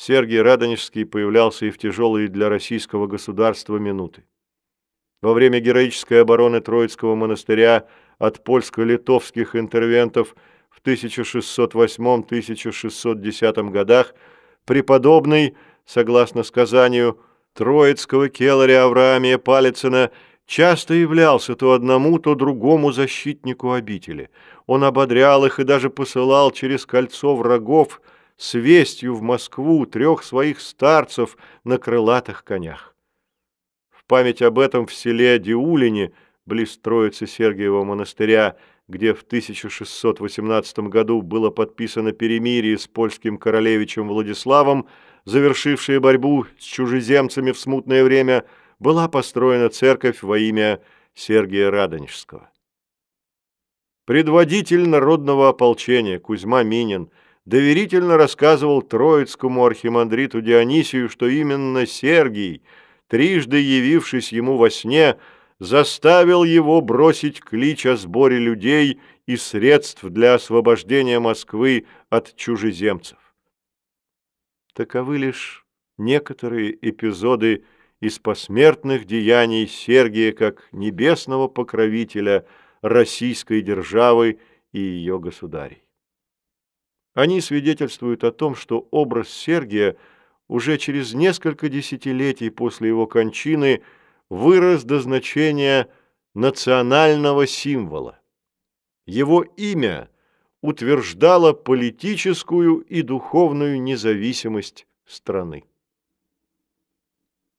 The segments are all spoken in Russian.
Сергий Радонежский появлялся и в тяжелые для российского государства минуты. Во время героической обороны Троицкого монастыря от польско-литовских интервентов в 1608-1610 годах преподобный, согласно сказанию Троицкого келаря Авраамия Палицына, часто являлся то одному, то другому защитнику обители. Он ободрял их и даже посылал через кольцо врагов с вестью в Москву трех своих старцев на крылатых конях. В память об этом в селе Диулине, близ Троицы Сергиева монастыря, где в 1618 году было подписано перемирие с польским королевичем Владиславом, завершившее борьбу с чужеземцами в смутное время – была построена церковь во имя Сергия Радонежского. Предводитель народного ополчения Кузьма Минин доверительно рассказывал троицкому архимандриту Дионисию, что именно Сергий, трижды явившись ему во сне, заставил его бросить клич о сборе людей и средств для освобождения Москвы от чужеземцев. Таковы лишь некоторые эпизоды из посмертных деяний Сергия как небесного покровителя российской державы и ее государей. Они свидетельствуют о том, что образ Сергия уже через несколько десятилетий после его кончины вырос до значения национального символа. Его имя утверждало политическую и духовную независимость страны.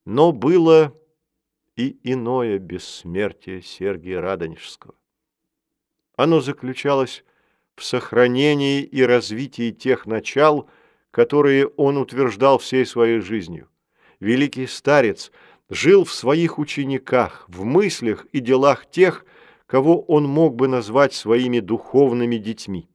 Но было и иное бессмертие Сергия Радонежского. Оно заключалось сохранении и развитии тех начал, которые он утверждал всей своей жизнью. Великий старец жил в своих учениках, в мыслях и делах тех, кого он мог бы назвать своими духовными детьми.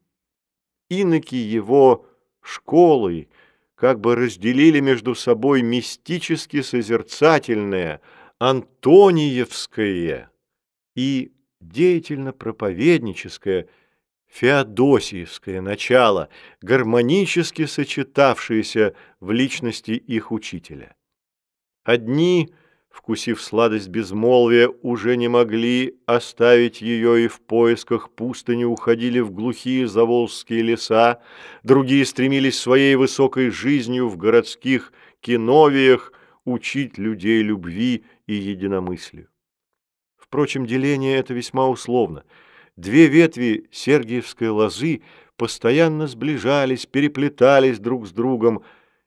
Иноки его школой – как бы разделили между собой мистически созерцательное, антониевское и деятельно-проповедническое, феодосиевское начало, гармонически сочетавшееся в личности их учителя. Одни – вкусив сладость безмолвия, уже не могли оставить ее и в поисках пустыни уходили в глухие заволжские леса, другие стремились своей высокой жизнью в городских киновиях учить людей любви и единомыслию. Впрочем, деление это весьма условно. Две ветви Сергиевской лозы постоянно сближались, переплетались друг с другом,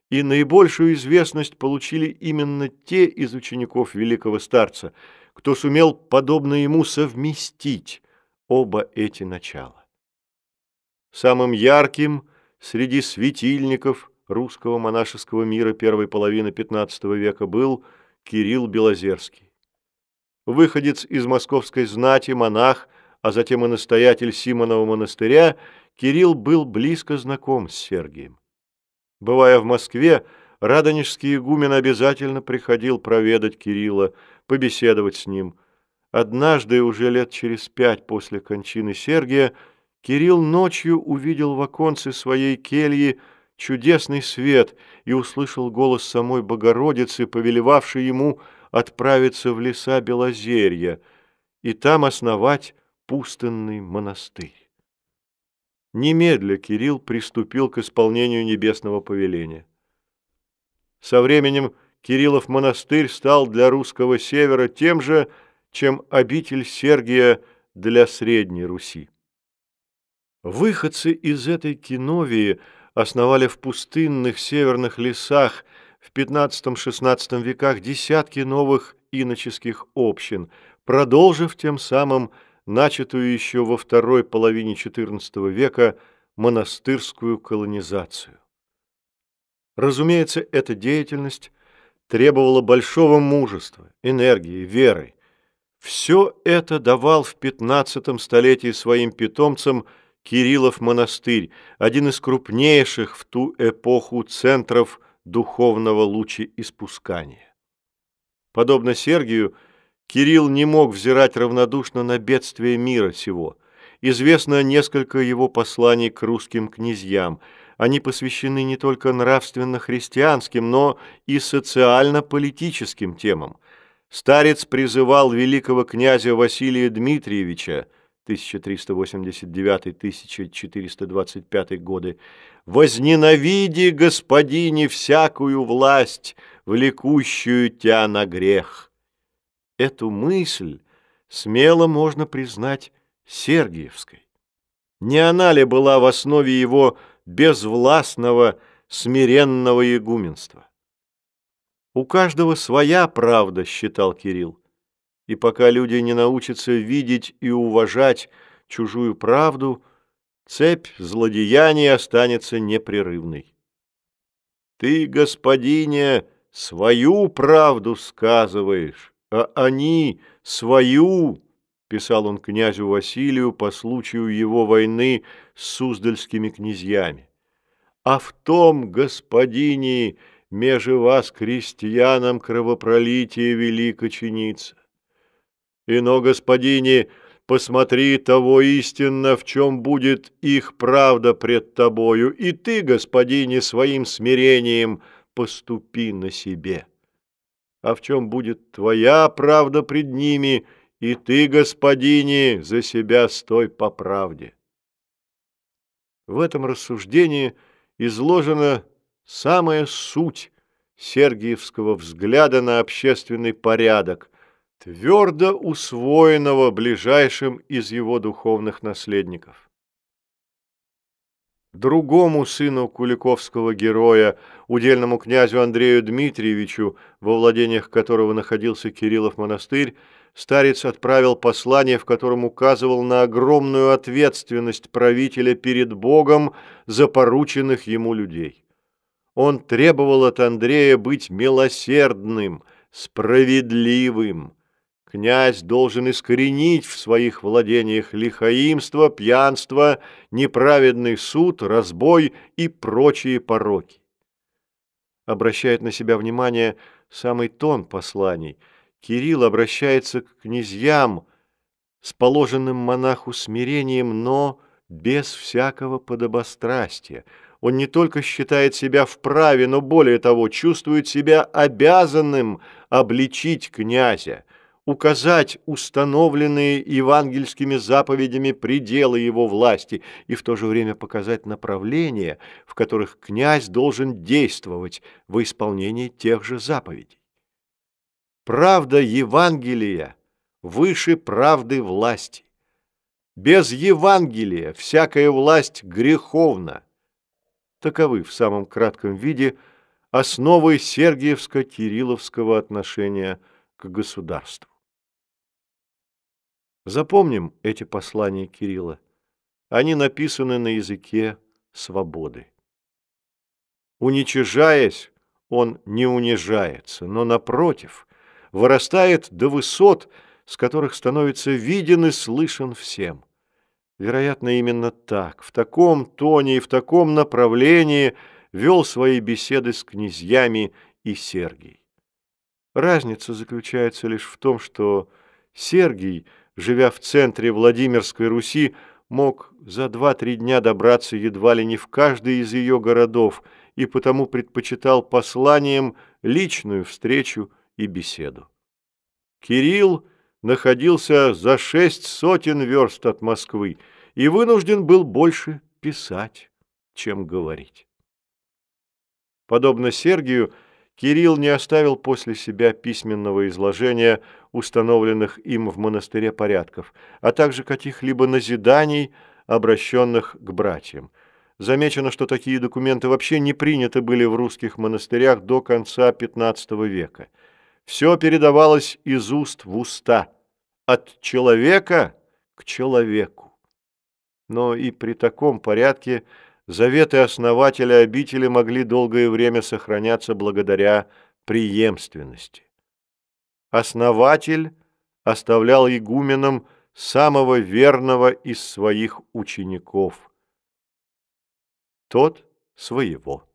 и наибольшую известность получили именно те из учеников великого старца, кто сумел, подобно ему, совместить оба эти начала. Самым ярким среди светильников русского монашеского мира первой половины XV века был Кирилл Белозерский. Выходец из московской знати, монах, а затем и настоятель Симонова монастыря, Кирилл был близко знаком с Сергием. Бывая в Москве, Радонежский игумен обязательно приходил проведать Кирилла, побеседовать с ним. Однажды, уже лет через пять после кончины Сергия, Кирилл ночью увидел в оконце своей кельи чудесный свет и услышал голос самой Богородицы, повелевавшей ему отправиться в леса Белозерья и там основать пустынный монастырь. Немедля Кирилл приступил к исполнению небесного повеления. Со временем Кириллов монастырь стал для русского севера тем же, чем обитель Сергия для Средней Руси. Выходцы из этой киновии основали в пустынных северных лесах в XV-XVI веках десятки новых иноческих общин, продолжив тем самым начатую еще во второй половине XIV века монастырскую колонизацию. Разумеется, эта деятельность требовала большого мужества, энергии, веры. Все это давал в XV столетии своим питомцам Кириллов монастырь, один из крупнейших в ту эпоху центров духовного лучеиспускания. Подобно Сергию, Кирилл не мог взирать равнодушно на бедствие мира сего. Известно несколько его посланий к русским князьям. Они посвящены не только нравственно-христианским, но и социально-политическим темам. Старец призывал великого князя Василия Дмитриевича 1389-1425 годы «Возненавиди, господине, всякую власть, влекущую тя на грех». Эту мысль смело можно признать Сергиевской. Не она ли была в основе его безвластного, смиренного игуменства? У каждого своя правда, считал Кирилл. И пока люди не научатся видеть и уважать чужую правду, цепь злодеяний останется непрерывной. Ты, господине, свою правду сказываешь, а они свою писал он князю Василию по случаю его войны с суздальскими князьями. А в том, господине, меже вас, крестьянам, кровопролитие велико чинится. Ино, господине, посмотри того истинно, в чем будет их правда пред тобою, и ты, господине, своим смирением поступи на себе. А в чем будет твоя правда пред ними – и ты, господине, за себя стой по правде. В этом рассуждении изложена самая суть Сергиевского взгляда на общественный порядок, твердо усвоенного ближайшим из его духовных наследников. Другому сыну куликовского героя, удельному князю Андрею Дмитриевичу, во владениях которого находился Кириллов монастырь, старец отправил послание, в котором указывал на огромную ответственность правителя перед Богом за порученных ему людей. Он требовал от Андрея быть милосердным, справедливым. Князь должен искоренить в своих владениях лихаимство, пьянство, неправедный суд, разбой и прочие пороки. Обращает на себя внимание самый тон посланий – Кирилл обращается к князьям с положенным монаху смирением, но без всякого подобострастия. Он не только считает себя вправе, но более того, чувствует себя обязанным обличить князя, указать установленные евангельскими заповедями пределы его власти и в то же время показать направления, в которых князь должен действовать во исполнении тех же заповедей. Правда Евангелия выше правды власти. Без Евангелия всякая власть греховна. Таковы в самом кратком виде основы Сергиевско-Кирилловского отношения к государству. Запомним эти послания Кирилла. Они написаны на языке свободы. Уничижаясь, он не унижается, но, напротив, вырастает до высот, с которых становится виден и слышен всем. Вероятно, именно так, в таком тоне и в таком направлении вел свои беседы с князьями и Сергий. Разница заключается лишь в том, что Сергий, живя в центре Владимирской Руси, мог за два-три дня добраться едва ли не в каждый из ее городов и потому предпочитал посланием личную встречу и беседу. Кирилл находился за шесть сотен верст от Москвы и вынужден был больше писать, чем говорить. Подобно Сергию, Кирилл не оставил после себя письменного изложения установленных им в монастыре порядков, а также каких-либо назиданий, обращенных к братьям. Замечено, что такие документы вообще не приняты были в русских монастырях до конца XV века – все передавалось из уст в уста, от человека к человеку. Но и при таком порядке заветы основателя обители могли долгое время сохраняться благодаря преемственности. Основатель оставлял игуменам самого верного из своих учеников. Тот своего.